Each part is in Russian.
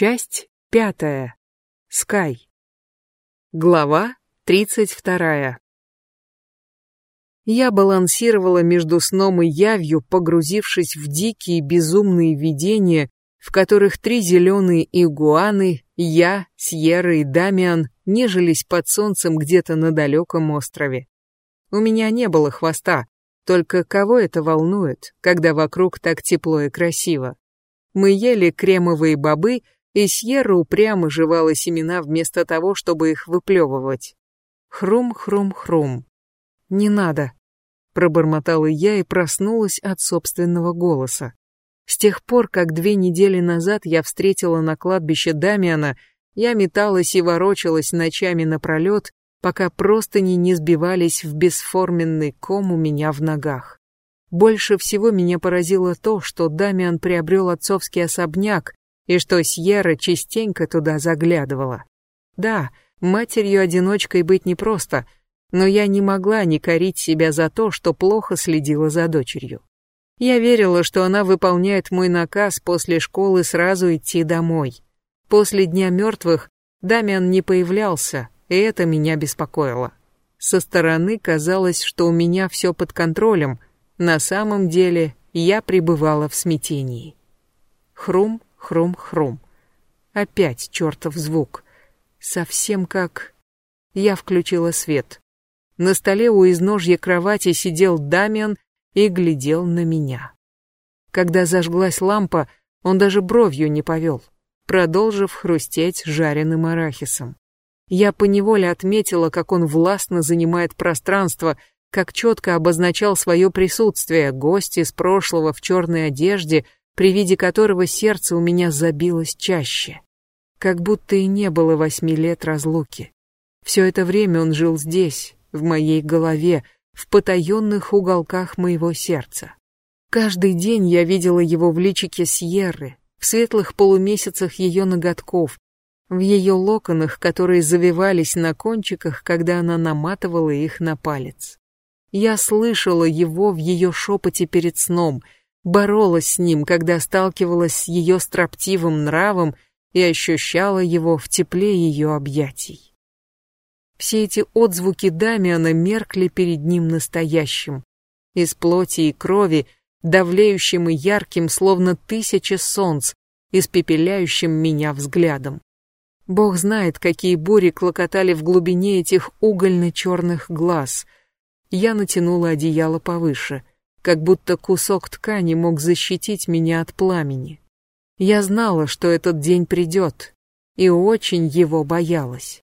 Часть пятая. Скай. Глава тридцать вторая. Я балансировала между сном и явью, погрузившись в дикие безумные видения, в которых три зеленые игуаны, я, Сьерра и Дамиан нежились под солнцем где-то на далеком острове. У меня не было хвоста, только кого это волнует, когда вокруг так тепло и красиво? Мы ели кремовые бобы, и Сьерра упрямо жевала семена вместо того, чтобы их выплевывать. Хрум-хрум-хрум. «Не надо», — пробормотала я и проснулась от собственного голоса. С тех пор, как две недели назад я встретила на кладбище Дамиана, я металась и ворочалась ночами напролет, пока простыни не сбивались в бесформенный ком у меня в ногах. Больше всего меня поразило то, что Дамиан приобрел отцовский особняк, и что Сьерра частенько туда заглядывала. Да, матерью-одиночкой быть непросто, но я не могла не корить себя за то, что плохо следила за дочерью. Я верила, что она выполняет мой наказ после школы сразу идти домой. После Дня мертвых Дамиан не появлялся, и это меня беспокоило. Со стороны казалось, что у меня все под контролем, на самом деле я пребывала в смятении. Хрум, хрум. Опять чертов звук. Совсем как... Я включила свет. На столе у изножья кровати сидел Дамиан и глядел на меня. Когда зажглась лампа, он даже бровью не повел, продолжив хрустеть жареным арахисом. Я поневоле отметила, как он властно занимает пространство, как четко обозначал свое присутствие, гость из прошлого в черной одежде, при виде которого сердце у меня забилось чаще. Как будто и не было восьми лет разлуки. Все это время он жил здесь, в моей голове, в потаенных уголках моего сердца. Каждый день я видела его в личике Сьерры, в светлых полумесяцах ее ноготков, в ее локонах, которые завивались на кончиках, когда она наматывала их на палец. Я слышала его в ее шепоте перед сном, боролась с ним, когда сталкивалась с ее строптивым нравом и ощущала его в тепле ее объятий. Все эти отзвуки Дамиана меркли перед ним настоящим, из плоти и крови, давлеющим и ярким, словно тысяча солнц, испепеляющим меня взглядом. Бог знает, какие бури клокотали в глубине этих угольно-черных глаз. Я натянула одеяло повыше, как будто кусок ткани мог защитить меня от пламени. Я знала, что этот день придет, и очень его боялась.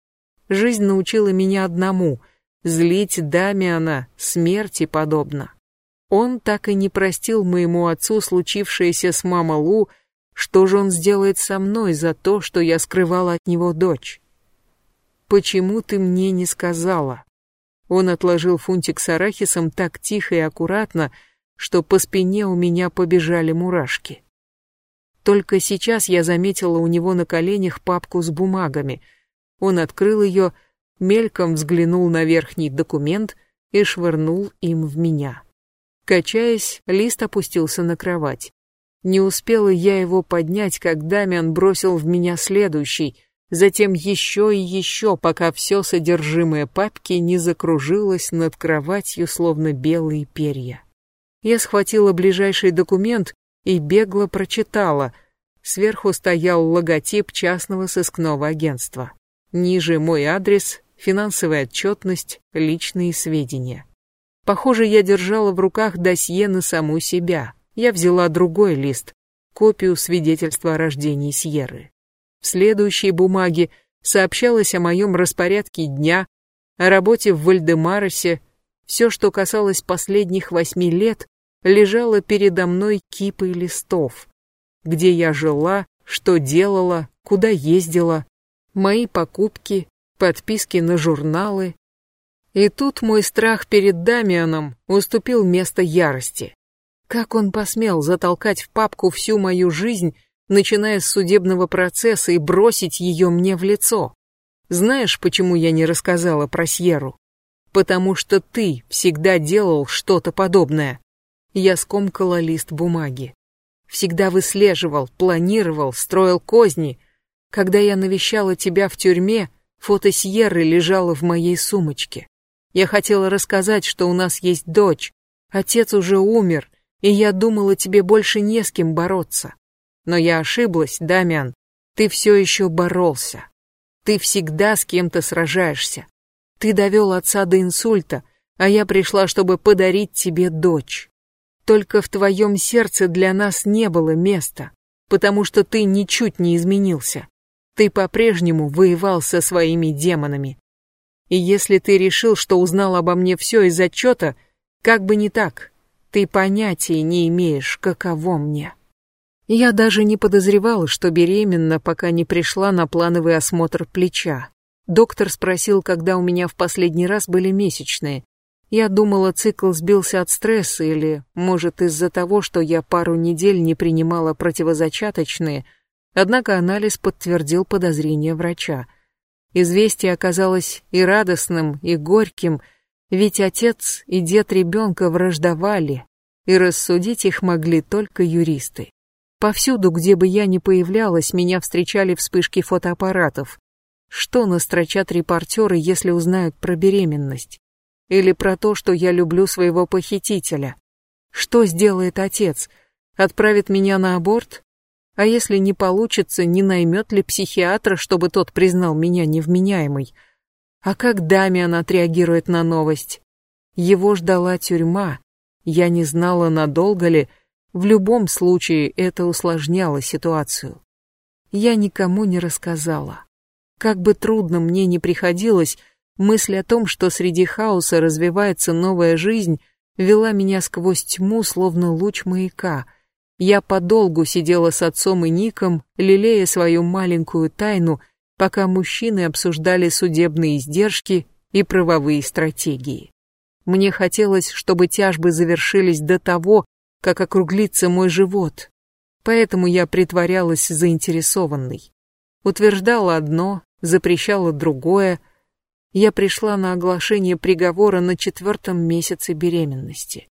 Жизнь научила меня одному — злить Дамиана смерти подобно. Он так и не простил моему отцу случившееся с мамой Лу, что же он сделает со мной за то, что я скрывала от него дочь? Почему ты мне не сказала? Он отложил фунтик с арахисом так тихо и аккуратно, что по спине у меня побежали мурашки. Только сейчас я заметила у него на коленях папку с бумагами. Он открыл ее, мельком взглянул на верхний документ и швырнул им в меня. Качаясь, лист опустился на кровать. Не успела я его поднять, как Дамиан бросил в меня следующий, затем еще и еще, пока все содержимое папки не закружилось над кроватью, словно белые перья. Я схватила ближайший документ и бегло прочитала. Сверху стоял логотип частного сыскного агентства. Ниже мой адрес, финансовая отчетность, личные сведения. Похоже, я держала в руках досье на саму себя я взяла другой лист, копию свидетельства о рождении Сьерры. В следующей бумаге сообщалось о моем распорядке дня, о работе в Вальдемаросе. Все, что касалось последних восьми лет, лежало передо мной кипой листов. Где я жила, что делала, куда ездила, мои покупки, подписки на журналы. И тут мой страх перед Дамианом уступил место ярости. Как он посмел затолкать в папку всю мою жизнь, начиная с судебного процесса и бросить ее мне в лицо? Знаешь, почему я не рассказала про Сьеру? Потому что ты всегда делал что-то подобное. Я скомкала лист бумаги. Всегда выслеживал, планировал, строил козни. Когда я навещала тебя в тюрьме, фото Сьерры лежало в моей сумочке. Я хотела рассказать, что у нас есть дочь. Отец уже умер, и я думала, тебе больше не с кем бороться. Но я ошиблась, Дамиан. Ты все еще боролся. Ты всегда с кем-то сражаешься. Ты довел отца до инсульта, а я пришла, чтобы подарить тебе дочь. Только в твоем сердце для нас не было места, потому что ты ничуть не изменился. Ты по-прежнему воевал со своими демонами. И если ты решил, что узнал обо мне все из отчета, как бы не так, ты понятия не имеешь, каково мне. Я даже не подозревала, что беременна, пока не пришла на плановый осмотр плеча. Доктор спросил, когда у меня в последний раз были месячные, я думала, цикл сбился от стресса или, может, из-за того, что я пару недель не принимала противозачаточные, однако анализ подтвердил подозрения врача. Известие оказалось и радостным, и горьким, ведь отец и дед ребенка враждовали, и рассудить их могли только юристы. Повсюду, где бы я ни появлялась, меня встречали вспышки фотоаппаратов. Что настрочат репортеры, если узнают про беременность? Или про то, что я люблю своего похитителя. Что сделает отец? Отправит меня на аборт? А если не получится, не наймет ли психиатра, чтобы тот признал меня невменяемой? А как Дамиан отреагирует на новость? Его ждала тюрьма. Я не знала, надолго ли. В любом случае это усложняло ситуацию. Я никому не рассказала. Как бы трудно мне ни приходилось, Мысль о том, что среди хаоса развивается новая жизнь, вела меня сквозь тьму, словно луч маяка. Я подолгу сидела с отцом и Ником, лелея свою маленькую тайну, пока мужчины обсуждали судебные издержки и правовые стратегии. Мне хотелось, чтобы тяжбы завершились до того, как округлится мой живот, поэтому я притворялась заинтересованной. Утверждала одно, запрещала другое, я пришла на оглашение приговора на четвертом месяце беременности.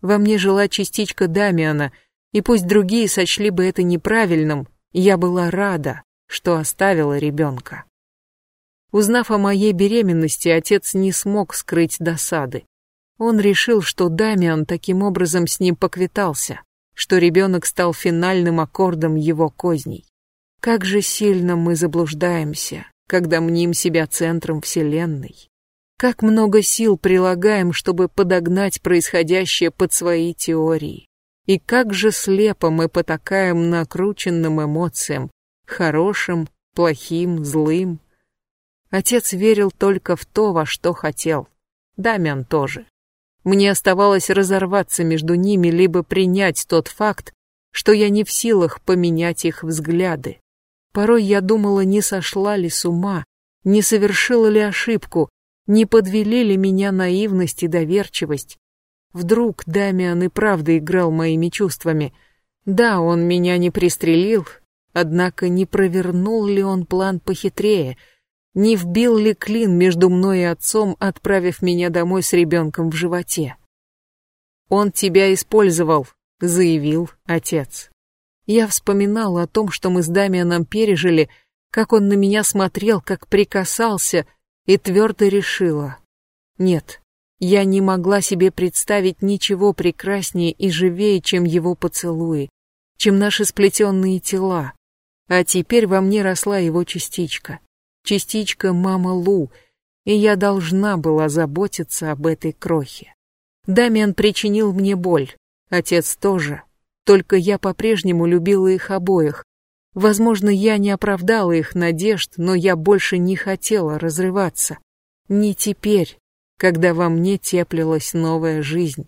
Во мне жила частичка Дамиана, и пусть другие сочли бы это неправильным, я была рада, что оставила ребенка. Узнав о моей беременности, отец не смог скрыть досады. Он решил, что Дамиан таким образом с ним поквитался, что ребенок стал финальным аккордом его козней. Как же сильно мы заблуждаемся, когда мним себя центром Вселенной. Как много сил прилагаем, чтобы подогнать происходящее под свои теории. И как же слепо мы потакаем накрученным эмоциям, хорошим, плохим, злым. Отец верил только в то, во что хотел. Дамиан тоже. Мне оставалось разорваться между ними, либо принять тот факт, что я не в силах поменять их взгляды. Порой я думала, не сошла ли с ума, не совершила ли ошибку, не подвели ли меня наивность и доверчивость. Вдруг Дамиан и правда играл моими чувствами. Да, он меня не пристрелил, однако не провернул ли он план похитрее, не вбил ли клин между мной и отцом, отправив меня домой с ребенком в животе. «Он тебя использовал», — заявил отец. Я вспоминала о том, что мы с Дамианом пережили, как он на меня смотрел, как прикасался, и твердо решила. Нет, я не могла себе представить ничего прекраснее и живее, чем его поцелуи, чем наши сплетенные тела. А теперь во мне росла его частичка. Частичка мама Лу, и я должна была заботиться об этой крохе. Дамиан причинил мне боль, отец тоже. Только я по-прежнему любила их обоих. Возможно, я не оправдала их надежд, но я больше не хотела разрываться. Не теперь, когда во мне теплилась новая жизнь.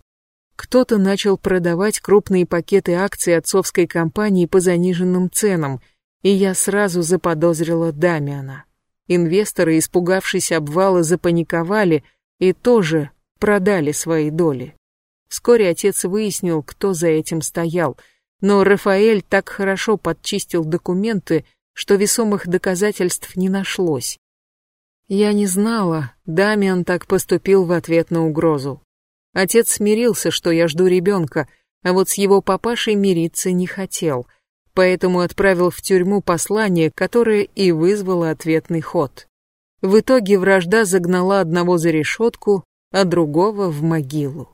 Кто-то начал продавать крупные пакеты акций отцовской компании по заниженным ценам, и я сразу заподозрила Дамиана. Инвесторы, испугавшись обвала, запаниковали и тоже продали свои доли. Вскоре отец выяснил, кто за этим стоял, но Рафаэль так хорошо подчистил документы, что весомых доказательств не нашлось. Я не знала, Дамиан так поступил в ответ на угрозу. Отец смирился, что я жду ребенка, а вот с его папашей мириться не хотел. Поэтому отправил в тюрьму послание, которое и вызвало ответный ход. В итоге вражда загнала одного за решетку, а другого в могилу.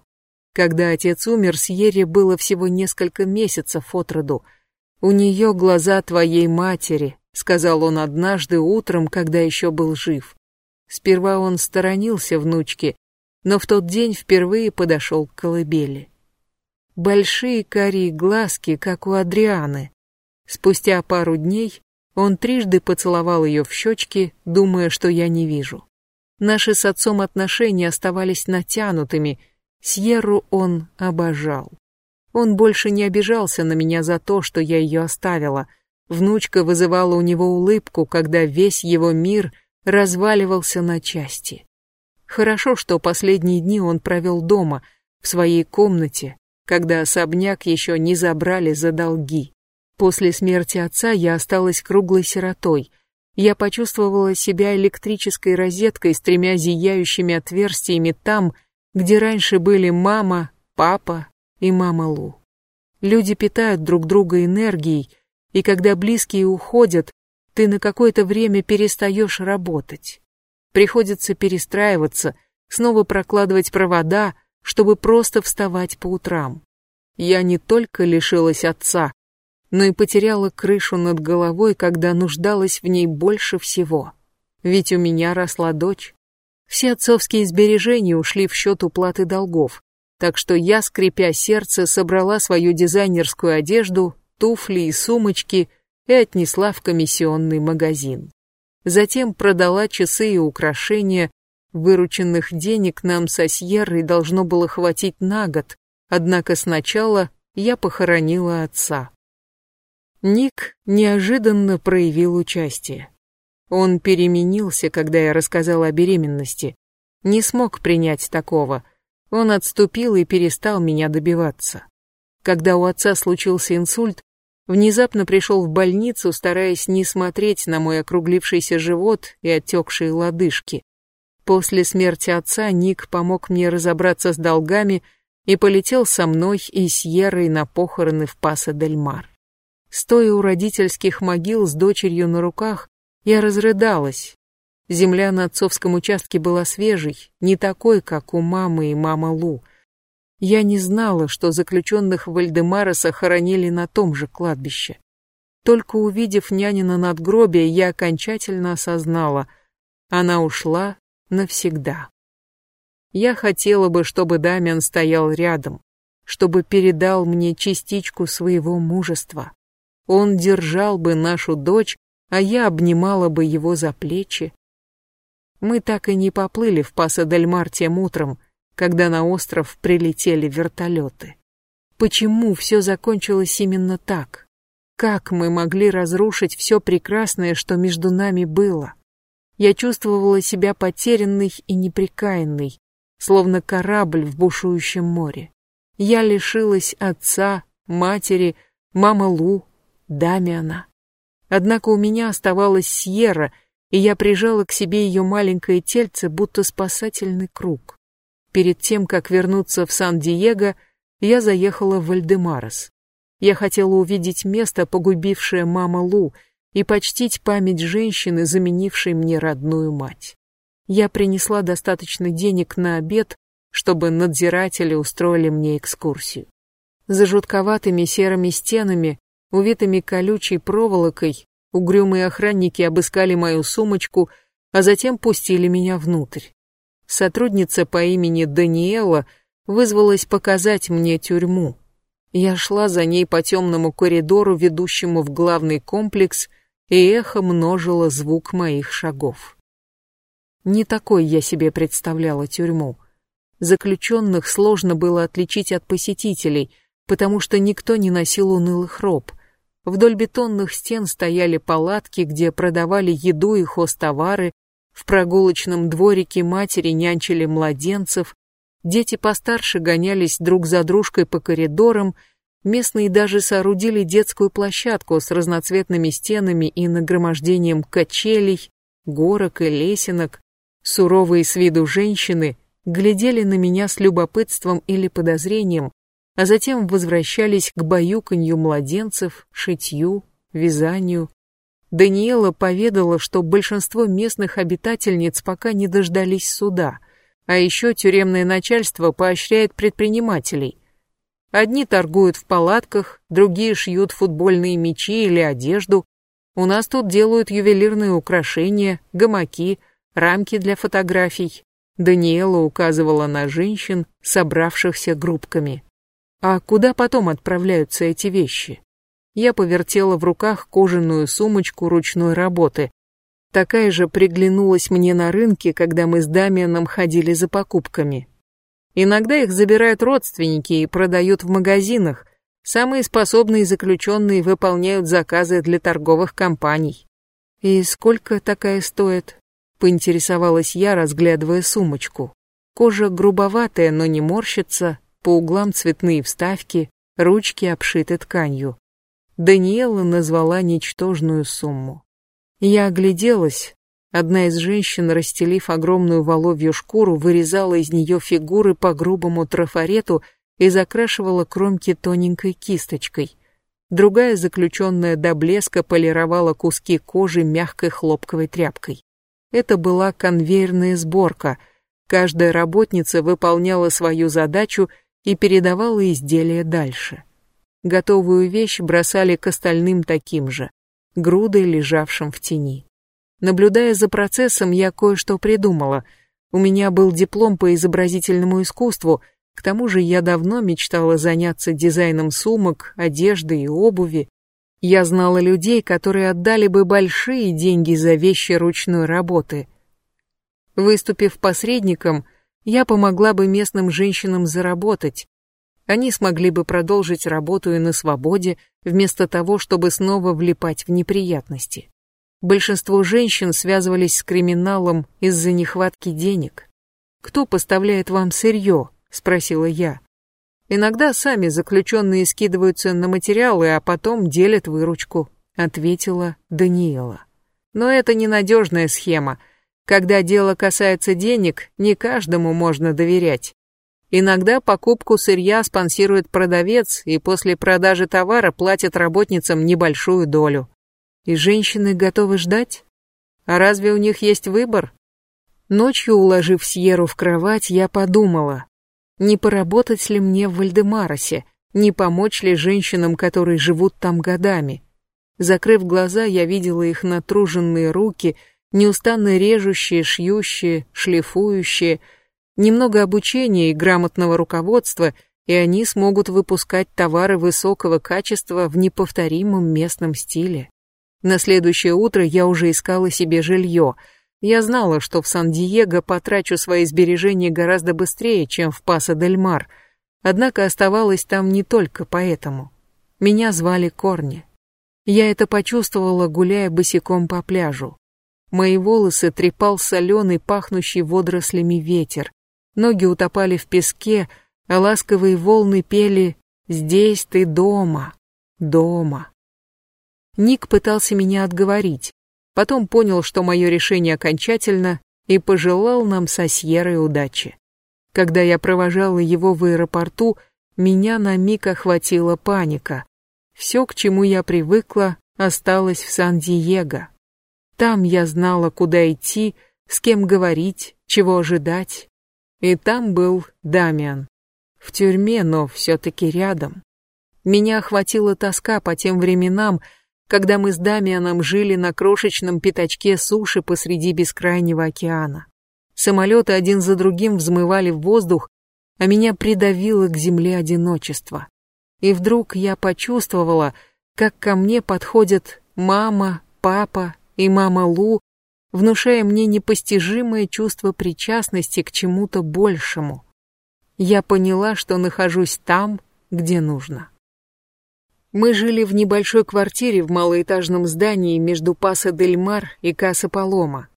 Когда отец умер, Сьерре было всего несколько месяцев от роду. «У нее глаза твоей матери», — сказал он однажды утром, когда еще был жив. Сперва он сторонился внучки, но в тот день впервые подошел к колыбели. Большие карие глазки, как у Адрианы. Спустя пару дней он трижды поцеловал ее в щечки, думая, что я не вижу. Наши с отцом отношения оставались натянутыми, Сьерру он обожал. Он больше не обижался на меня за то, что я ее оставила. Внучка вызывала у него улыбку, когда весь его мир разваливался на части. Хорошо, что последние дни он провел дома, в своей комнате, когда особняк еще не забрали за долги. После смерти отца я осталась круглой сиротой. Я почувствовала себя электрической розеткой с тремя зияющими отверстиями там, где раньше были мама, папа и мама Лу. Люди питают друг друга энергией, и когда близкие уходят, ты на какое-то время перестаешь работать. Приходится перестраиваться, снова прокладывать провода, чтобы просто вставать по утрам. Я не только лишилась отца, но и потеряла крышу над головой, когда нуждалась в ней больше всего. Ведь у меня росла дочь. Все отцовские сбережения ушли в счет уплаты долгов, так что я, скрипя сердце, собрала свою дизайнерскую одежду, туфли и сумочки и отнесла в комиссионный магазин. Затем продала часы и украшения, вырученных денег нам со Сьеррой должно было хватить на год, однако сначала я похоронила отца. Ник неожиданно проявил участие. Он переменился, когда я рассказала о беременности. Не смог принять такого. Он отступил и перестал меня добиваться. Когда у отца случился инсульт, внезапно пришел в больницу, стараясь не смотреть на мой округлившийся живот и отекшие лодыжки. После смерти отца Ник помог мне разобраться с долгами и полетел со мной и с Ерой на похороны в Паса-дель-Мар. Стоя у родительских могил с дочерью на руках, я разрыдалась. Земля на отцовском участке была свежей, не такой, как у мамы и мама Лу. Я не знала, что заключенных Вальдемареса хоронили на том же кладбище. Только увидев нянина надгробие, я окончательно осознала, она ушла навсегда. Я хотела бы, чтобы Дамиан стоял рядом, чтобы передал мне частичку своего мужества. Он держал бы нашу дочь, а я обнимала бы его за плечи. Мы так и не поплыли в Паса-дель-Мар тем утром, когда на остров прилетели вертолеты. Почему все закончилось именно так? Как мы могли разрушить все прекрасное, что между нами было? Я чувствовала себя потерянной и неприкаянной, словно корабль в бушующем море. Я лишилась отца, матери, мама Лу, Дамиана. Однако у меня оставалась Сьерра, и я прижала к себе ее маленькое тельце, будто спасательный круг. Перед тем, как вернуться в Сан-Диего, я заехала в Вальдемарес. Я хотела увидеть место, погубившее мама Лу, и почтить память женщины, заменившей мне родную мать. Я принесла достаточно денег на обед, чтобы надзиратели устроили мне экскурсию. За жутковатыми серыми стенами, увитыми колючей проволокой, угрюмые охранники обыскали мою сумочку, а затем пустили меня внутрь. Сотрудница по имени Даниэла вызвалась показать мне тюрьму. Я шла за ней по темному коридору, ведущему в главный комплекс, и эхо множило звук моих шагов. Не такой я себе представляла тюрьму. Заключенных сложно было отличить от посетителей, потому что никто не носил унылых роб. Вдоль бетонных стен стояли палатки, где продавали еду и хозтовары, в прогулочном дворике матери нянчили младенцев, дети постарше гонялись друг за дружкой по коридорам, Местные даже соорудили детскую площадку с разноцветными стенами и нагромождением качелей, горок и лесенок. Суровые с виду женщины глядели на меня с любопытством или подозрением, а затем возвращались к баюканью младенцев, шитью, вязанию. Даниэла поведала, что большинство местных обитательниц пока не дождались суда, а еще тюремное начальство поощряет предпринимателей. Одни торгуют в палатках, другие шьют футбольные мячи или одежду. У нас тут делают ювелирные украшения, гамаки, рамки для фотографий. Даниэла указывала на женщин, собравшихся группками. А куда потом отправляются эти вещи? Я повертела в руках кожаную сумочку ручной работы. Такая же приглянулась мне на рынке, когда мы с Дамианом ходили за покупками. Иногда их забирают родственники и продают в магазинах. Самые способные заключенные выполняют заказы для торговых компаний. «И сколько такая стоит?» — поинтересовалась я, разглядывая сумочку. Кожа грубоватая, но не морщится, по углам цветные вставки, ручки обшиты тканью. Даниэла назвала ничтожную сумму. Я огляделась. Одна из женщин, расстелив огромную воловью шкуру, вырезала из нее фигуры по грубому трафарету и закрашивала кромки тоненькой кисточкой. Другая, заключенная до блеска, полировала куски кожи мягкой хлопковой тряпкой. Это была конвейерная сборка. Каждая работница выполняла свою задачу и передавала изделие дальше. Готовую вещь бросали к остальным таким же, грудой лежавшим в тени. Наблюдая за процессом, я кое-что придумала. У меня был диплом по изобразительному искусству, к тому же я давно мечтала заняться дизайном сумок, одежды и обуви. Я знала людей, которые отдали бы большие деньги за вещи ручной работы. Выступив посредником, я помогла бы местным женщинам заработать. Они смогли бы продолжить работу и на свободе, вместо того, чтобы снова влипать в неприятности. Большинство женщин связывались с криминалом из-за нехватки денег. «Кто поставляет вам сырье?» – спросила я. «Иногда сами заключенные скидываются на материалы, а потом делят выручку», – ответила Даниэла. «Но это ненадежная схема – когда дело касается денег, не каждому можно доверять. Иногда покупку сырья спонсирует продавец и после продажи товара платит работницам небольшую долю. И женщины готовы ждать? А разве у них есть выбор? Ночью, уложив Сьеру в кровать, я подумала, не поработать ли мне в Вальдемаросе, не помочь ли женщинам, которые живут там годами. Закрыв глаза, я видела их натруженные руки — неустанно режущие, шьющие, шлифующие, немного обучения и грамотного руководства, и они смогут выпускать товары высокого качества в неповторимом местном стиле. На следующее утро я уже искала себе жилье. Я знала, что в Сан-Диего потрачу свои сбережения гораздо быстрее, чем в Пасо-дель-Мар, однако оставалась там не только поэтому. Меня звали Корни. Я это почувствовала, гуляя босиком по пляжу. Мои волосы трепал соленый, пахнущий водорослями ветер. Ноги утопали в песке, а ласковые волны пели «Здесь ты дома, дома». Ник пытался меня отговорить, потом понял, что мое решение окончательно, и пожелал нам со Сьерой удачи. Когда я провожала его в аэропорту, меня на миг охватила паника. Все, к чему я привыкла, осталось в Сан-Диего. Там я знала, куда идти, с кем говорить, чего ожидать. И там был Дамиан. В тюрьме, но все-таки рядом. Меня охватила тоска по тем временам, когда мы с Дамианом жили на крошечном пятачке суши посреди бескрайнего океана. Самолеты один за другим взмывали в воздух, а меня придавило к земле одиночество. И вдруг я почувствовала, как ко мне подходят мама, папа и мама Лу, внушая мне непостижимое чувство причастности к чему-то большему. Я поняла, что нахожусь там, где нужно. Мы жили в небольшой квартире в малоэтажном здании между Паса-дель-Мар и Каса-Палома.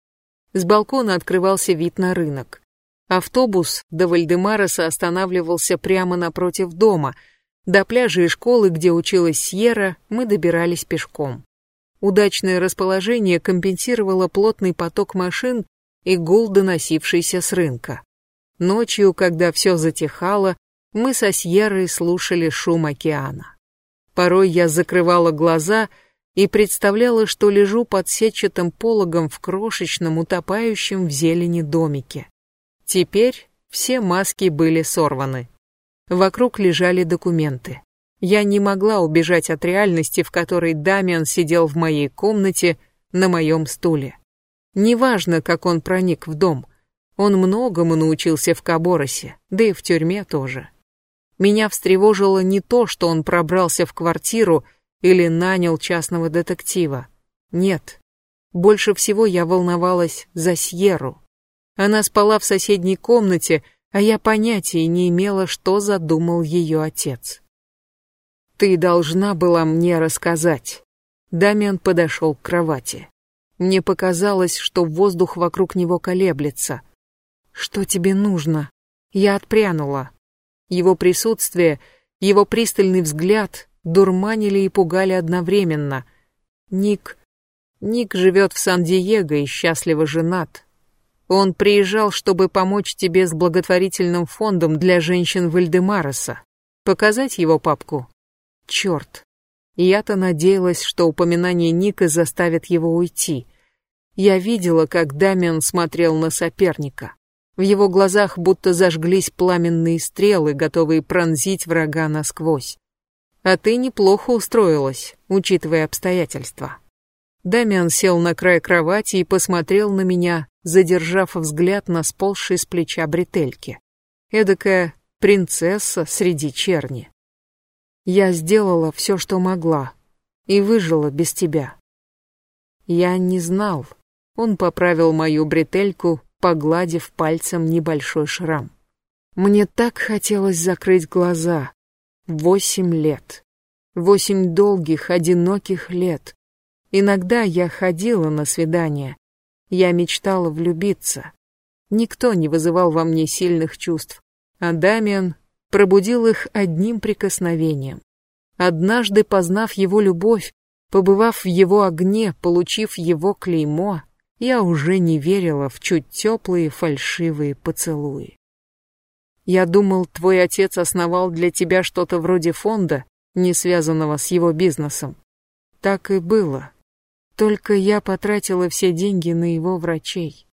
С балкона открывался вид на рынок. Автобус до Вальдемареса останавливался прямо напротив дома. До пляжа и школы, где училась Сьерра, мы добирались пешком. Удачное расположение компенсировало плотный поток машин и гул, доносившийся с рынка. Ночью, когда все затихало, мы со Сьеррой слушали шум океана. Порой я закрывала глаза и представляла, что лежу под сетчатым пологом в крошечном, утопающем в зелени домике. Теперь все маски были сорваны. Вокруг лежали документы. Я не могла убежать от реальности, в которой Дамиан сидел в моей комнате на моем стуле. Неважно, как он проник в дом, он многому научился в Каборосе, да и в тюрьме тоже. Меня встревожило не то, что он пробрался в квартиру или нанял частного детектива. Нет. Больше всего я волновалась за Сьеру. Она спала в соседней комнате, а я понятия не имела, что задумал ее отец. «Ты должна была мне рассказать». Дамиан подошел к кровати. Мне показалось, что воздух вокруг него колеблется. «Что тебе нужно?» Я отпрянула. Его присутствие, его пристальный взгляд дурманили и пугали одновременно. Ник... Ник живет в Сан-Диего и счастливо женат. Он приезжал, чтобы помочь тебе с благотворительным фондом для женщин Вальдемареса. Показать его папку? Черт. Я-то надеялась, что упоминание Ника заставит его уйти. Я видела, как Дамиан смотрел на соперника. В его глазах будто зажглись пламенные стрелы, готовые пронзить врага насквозь. А ты неплохо устроилась, учитывая обстоятельства. Дамиан сел на край кровати и посмотрел на меня, задержав взгляд на сползшей с плеча бретельки. Эдакая принцесса среди черни. Я сделала все, что могла, и выжила без тебя. Я не знал. Он поправил мою бретельку, погладив пальцем небольшой шрам. Мне так хотелось закрыть глаза. Восемь лет. Восемь долгих, одиноких лет. Иногда я ходила на свидания. Я мечтала влюбиться. Никто не вызывал во мне сильных чувств, а Дамиан пробудил их одним прикосновением. Однажды познав его любовь, побывав в его огне, получив его клеймо, я уже не верила в чуть теплые фальшивые поцелуи. Я думал, твой отец основал для тебя что-то вроде фонда, не связанного с его бизнесом. Так и было. Только я потратила все деньги на его врачей.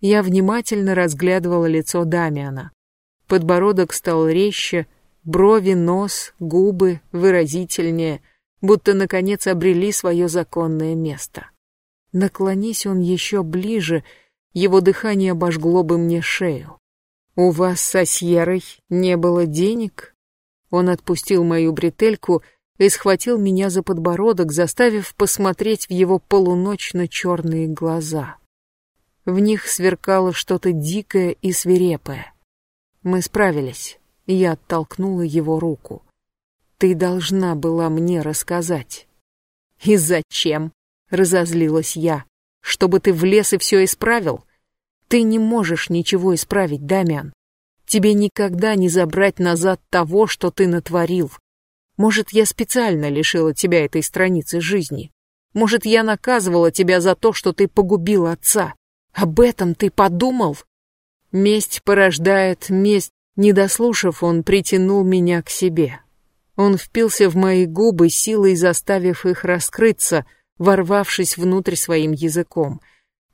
Я внимательно разглядывала лицо Дамиана. Подбородок стал резче, брови, нос, губы выразительнее, будто наконец обрели свое законное место. Наклонись он еще ближе, его дыхание обожгло бы мне шею. «У вас со Сьерой не было денег?» Он отпустил мою бретельку и схватил меня за подбородок, заставив посмотреть в его полуночно-черные глаза. В них сверкало что-то дикое и свирепое. Мы справились, я оттолкнула его руку. «Ты должна была мне рассказать». «И зачем?» Разозлилась я. Чтобы ты влез и все исправил? Ты не можешь ничего исправить, Дамиан. Тебе никогда не забрать назад того, что ты натворил. Может, я специально лишила тебя этой страницы жизни. Может, я наказывала тебя за то, что ты погубил отца. Об этом ты подумал? Месть порождает месть. Не дослушав, он притянул меня к себе. Он впился в мои губы, силой заставив их раскрыться — ворвавшись внутрь своим языком.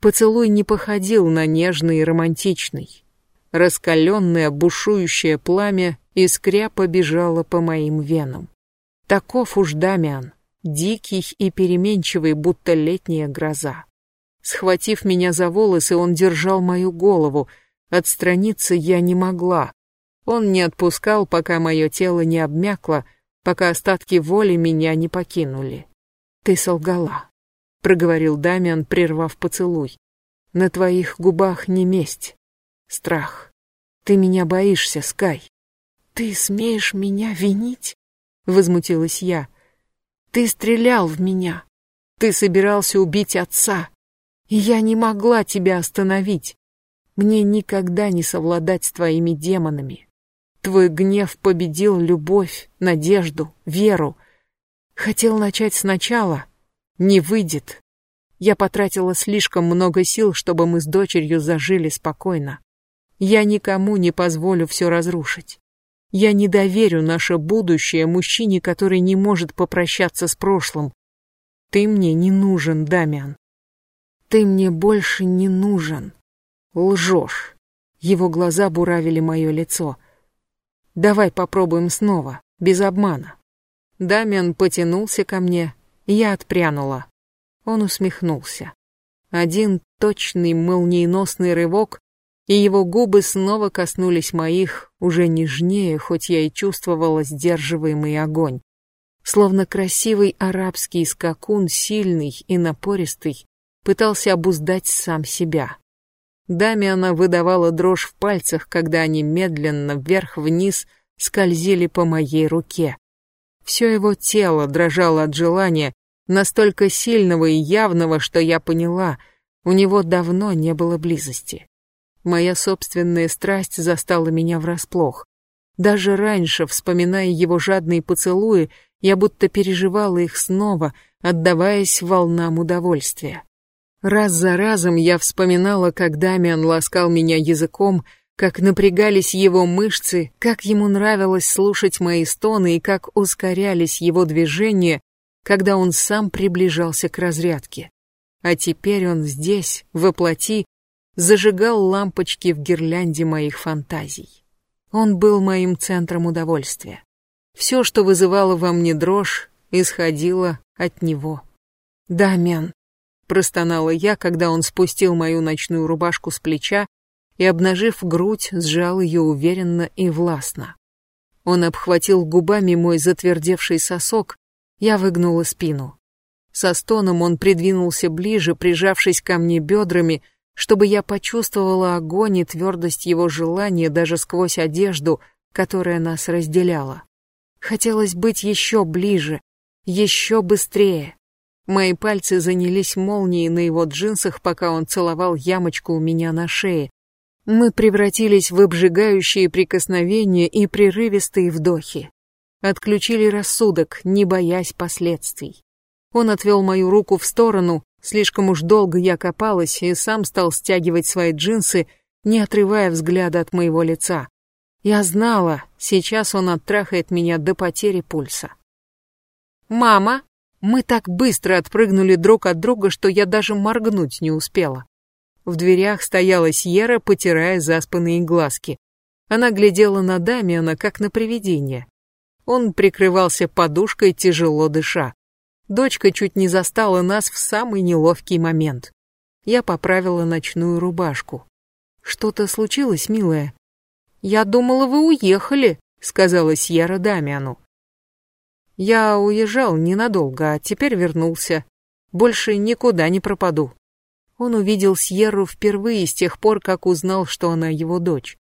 Поцелуй не походил на нежный и романтичный. Раскаленное, бушующее пламя искря побежало по моим венам. Таков уж Дамиан, дикий и переменчивый, будто летняя гроза. Схватив меня за волосы, он держал мою голову. Отстраниться я не могла. Он не отпускал, пока мое тело не обмякло, пока остатки воли меня не покинули. «Ты солгала», — проговорил Дамиан, прервав поцелуй. «На твоих губах не месть, страх. Ты меня боишься, Скай». «Ты смеешь меня винить?» — возмутилась я. «Ты стрелял в меня. Ты собирался убить отца. И я не могла тебя остановить. Мне никогда не совладать с твоими демонами. Твой гнев победил любовь, надежду, веру, Хотел начать сначала. Не выйдет. Я потратила слишком много сил, чтобы мы с дочерью зажили спокойно. Я никому не позволю все разрушить. Я не доверю наше будущее мужчине, который не может попрощаться с прошлым. Ты мне не нужен, Дамиан. Ты мне больше не нужен. Лжешь. Его глаза буравили мое лицо. Давай попробуем снова, без обмана. Дамиан потянулся ко мне, я отпрянула. Он усмехнулся. Один точный молниеносный рывок, и его губы снова коснулись моих, уже нежнее, хоть я и чувствовала сдерживаемый огонь. Словно красивый арабский скакун, сильный и напористый, пытался обуздать сам себя. Даме она выдавала дрожь в пальцах, когда они медленно вверх-вниз скользили по моей руке. Все его тело дрожало от желания, настолько сильного и явного, что я поняла, у него давно не было близости. Моя собственная страсть застала меня врасплох. Даже раньше, вспоминая его жадные поцелуи, я будто переживала их снова, отдаваясь волнам удовольствия. Раз за разом я вспоминала, как Дамиан ласкал меня языком, как напрягались его мышцы, как ему нравилось слушать мои стоны и как ускорялись его движения, когда он сам приближался к разрядке. А теперь он здесь, воплоти, зажигал лампочки в гирлянде моих фантазий. Он был моим центром удовольствия. Все, что вызывало во мне дрожь, исходило от него. «Дамиан», — простонала я, когда он спустил мою ночную рубашку с плеча и, обнажив грудь, сжал ее уверенно и властно. Он обхватил губами мой затвердевший сосок, я выгнула спину. Со стоном он придвинулся ближе, прижавшись ко мне бедрами, чтобы я почувствовала огонь и твердость его желания даже сквозь одежду, которая нас разделяла. Хотелось быть еще ближе, еще быстрее. Мои пальцы занялись молнией на его джинсах, пока он целовал ямочку у меня на шее. Мы превратились в обжигающие прикосновения и прерывистые вдохи. Отключили рассудок, не боясь последствий. Он отвел мою руку в сторону, слишком уж долго я копалась и сам стал стягивать свои джинсы, не отрывая взгляда от моего лица. Я знала, сейчас он оттрахает меня до потери пульса. «Мама!» Мы так быстро отпрыгнули друг от друга, что я даже моргнуть не успела. В дверях стояла Сьерра, потирая заспанные глазки. Она глядела на Дамиана, как на привидение. Он прикрывался подушкой, тяжело дыша. Дочка чуть не застала нас в самый неловкий момент. Я поправила ночную рубашку. «Что-то случилось, милая?» «Я думала, вы уехали», — сказала Сьерра Дамиану. «Я уезжал ненадолго, а теперь вернулся. Больше никуда не пропаду». Он увидел Сьерру впервые с тех пор, как узнал, что она его дочь.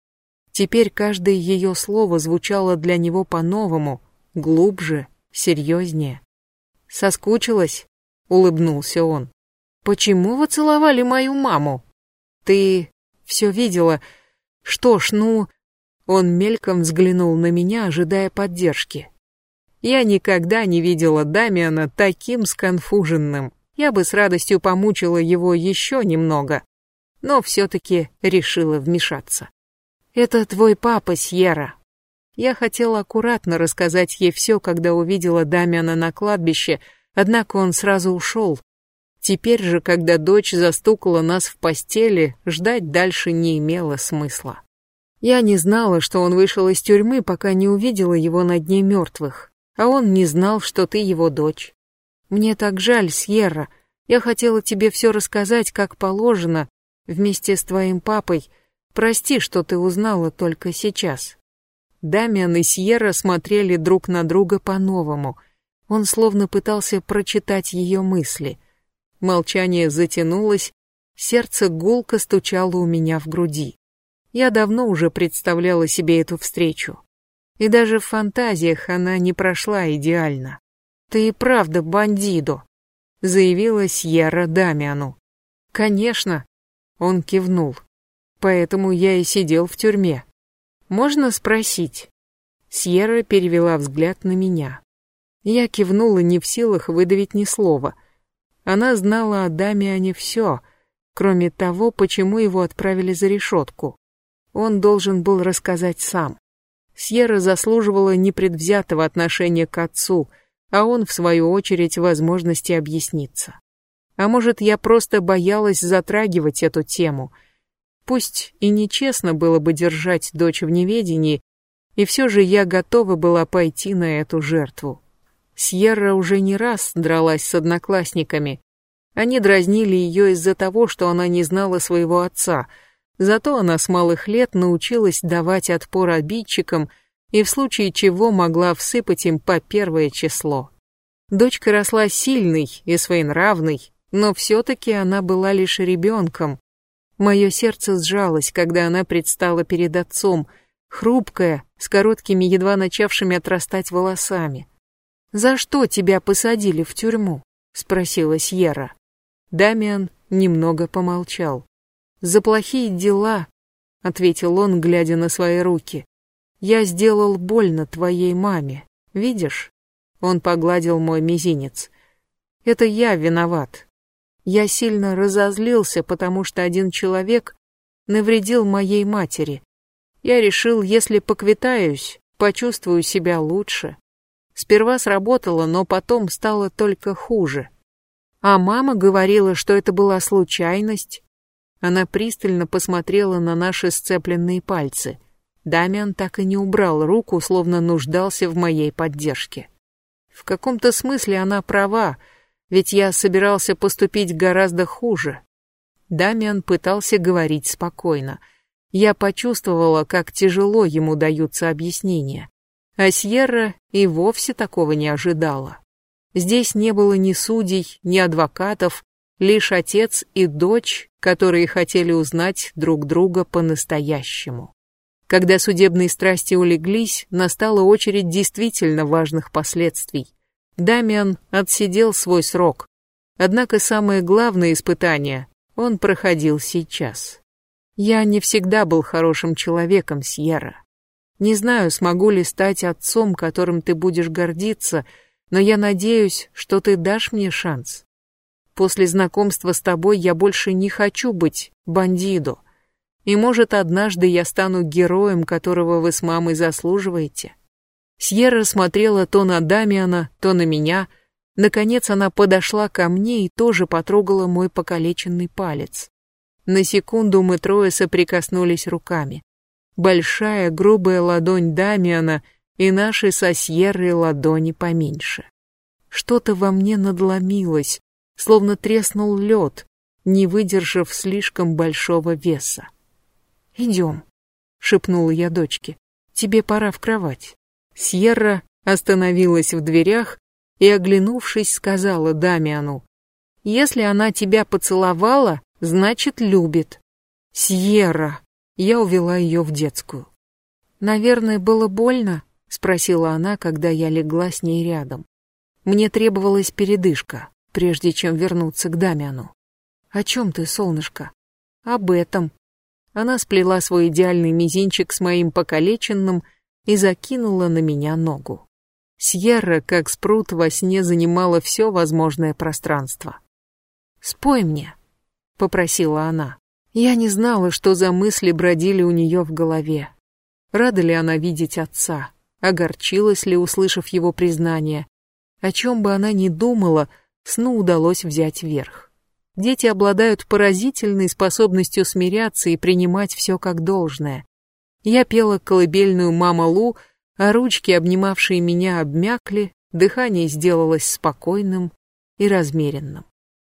Теперь каждое ее слово звучало для него по-новому, глубже, серьезнее. «Соскучилась?» — улыбнулся он. «Почему вы целовали мою маму?» «Ты все видела. Что ж, ну...» Он мельком взглянул на меня, ожидая поддержки. Я никогда не видела Дамиана таким сконфуженным. Я бы с радостью помучила его еще немного, но все-таки решила вмешаться. «Это твой папа, Сьерра». Я хотела аккуратно рассказать ей все, когда увидела Дамиана на кладбище, однако он сразу ушел. Теперь же, когда дочь застукала нас в постели, ждать дальше не имело смысла. Я не знала, что он вышел из тюрьмы, пока не увидела его на дне мертвых, а он не знал, что ты его дочь. Мне так жаль, Сьерра. Я хотела тебе все рассказать, как положено, вместе с твоим папой, Прости, что ты узнала только сейчас. Дамиан и Сьерра смотрели друг на друга по-новому. Он словно пытался прочитать ее мысли. Молчание затянулось, сердце гулко стучало у меня в груди. Я давно уже представляла себе эту встречу. И даже в фантазиях она не прошла идеально. «Ты и правда бандидо», — заявила Сьерра Дамиану. «Конечно», — он кивнул поэтому я и сидел в тюрьме. Можно спросить?» Сьерра перевела взгляд на меня. Я кивнула не в силах выдавить ни слова. Она знала о Дамиане все, кроме того, почему его отправили за решетку. Он должен был рассказать сам. Сьерра заслуживала непредвзятого отношения к отцу, а он, в свою очередь, возможности объясниться. А может, я просто боялась затрагивать эту тему. Пусть и нечестно было бы держать дочь в неведении, и все же я готова была пойти на эту жертву. Сьерра уже не раз дралась с одноклассниками. Они дразнили ее из-за того, что она не знала своего отца — Зато она с малых лет научилась давать отпор обидчикам и в случае чего могла всыпать им по первое число. Дочка росла сильной и своенравной, но все-таки она была лишь ребенком. Мое сердце сжалось, когда она предстала перед отцом, хрупкая, с короткими, едва начавшими отрастать волосами. «За что тебя посадили в тюрьму?» — спросила Сьерра. Дамиан немного помолчал. «За плохие дела», — ответил он, глядя на свои руки. «Я сделал больно твоей маме, видишь?» Он погладил мой мизинец. «Это я виноват. Я сильно разозлился, потому что один человек навредил моей матери. Я решил, если поквитаюсь, почувствую себя лучше. Сперва сработало, но потом стало только хуже. А мама говорила, что это была случайность, она пристально посмотрела на наши сцепленные пальцы. Дамиан так и не убрал руку, словно нуждался в моей поддержке. В каком-то смысле она права, ведь я собирался поступить гораздо хуже. Дамиан пытался говорить спокойно. Я почувствовала, как тяжело ему даются объяснения. А Сьерра и вовсе такого не ожидала. Здесь не было ни судей, ни адвокатов, лишь отец и дочь, которые хотели узнать друг друга по-настоящему. Когда судебные страсти улеглись, настала очередь действительно важных последствий. Дамиан отсидел свой срок. Однако самое главное испытание он проходил сейчас. Я не всегда был хорошим человеком, Сьерра. Не знаю, смогу ли стать отцом, которым ты будешь гордиться, но я надеюсь, что ты дашь мне шанс. После знакомства с тобой я больше не хочу быть бандидо. И может, однажды я стану героем, которого вы с мамой заслуживаете. Сьерра смотрела то на Дамиана, то на меня. Наконец она подошла ко мне и тоже потрогала мой покалеченный палец. На секунду мы трое соприкоснулись руками. Большая грубая ладонь Дамиана и наши со Сьеррой ладони поменьше. Что-то во мне надломилось, словно треснул лед, не выдержав слишком большого веса. «Идем», — шепнула я дочке, — «тебе пора в кровать». Сьерра остановилась в дверях и, оглянувшись, сказала Дамиану, «Если она тебя поцеловала, значит, любит». «Сьерра!» Я увела ее в детскую. «Наверное, было больно?» — спросила она, когда я легла с ней рядом. Мне требовалась передышка прежде чем вернуться к Дамиану. «О чем ты, солнышко?» «Об этом». Она сплела свой идеальный мизинчик с моим покалеченным и закинула на меня ногу. Сьерра, как спрут, во сне занимала все возможное пространство. «Спой мне», — попросила она. Я не знала, что за мысли бродили у нее в голове. Рада ли она видеть отца? Огорчилась ли, услышав его признание? О чем бы она ни думала, — сну удалось взять верх. Дети обладают поразительной способностью смиряться и принимать все как должное. Я пела колыбельную «Мама Лу», а ручки, обнимавшие меня, обмякли, дыхание сделалось спокойным и размеренным.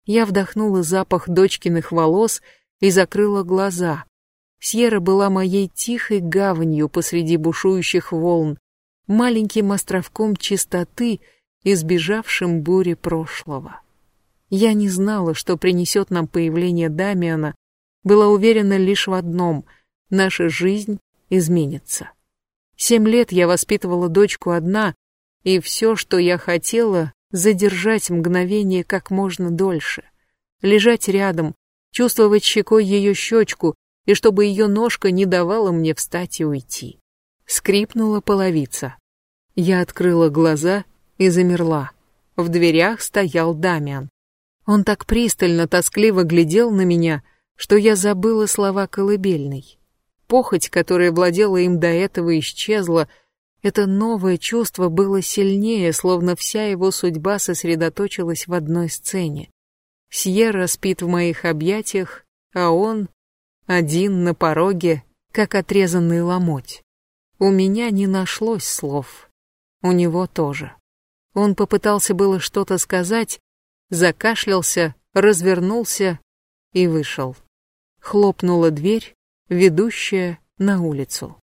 Я вдохнула запах дочкиных волос и закрыла глаза. Сьерра была моей тихой гаванью посреди бушующих волн, маленьким островком чистоты — избежавшим бури прошлого. Я не знала, что принесет нам появление Дамиана, была уверена лишь в одном — наша жизнь изменится. Семь лет я воспитывала дочку одна, и все, что я хотела, задержать мгновение как можно дольше. Лежать рядом, чувствовать щекой ее щечку, и чтобы ее ножка не давала мне встать и уйти. Скрипнула половица. Я открыла глаза и замерла. В дверях стоял Дамиан. Он так пристально, тоскливо глядел на меня, что я забыла слова колыбельной. похоть, которая владела им до этого, исчезла. Это новое чувство было сильнее, словно вся его судьба сосредоточилась в одной сцене. Сьерра спит в моих объятиях, а он один на пороге, как отрезанный ломоть. У меня не нашлось слов. У него тоже. Он попытался было что-то сказать, закашлялся, развернулся и вышел. Хлопнула дверь, ведущая на улицу.